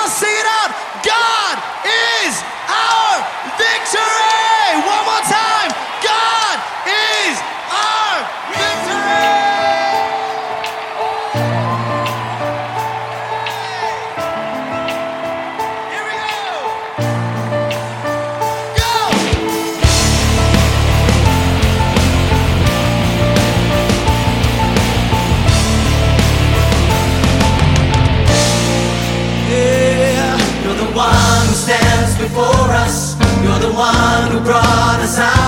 on, sing it out. God is our victory. One more time. brought us out.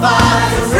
Vai.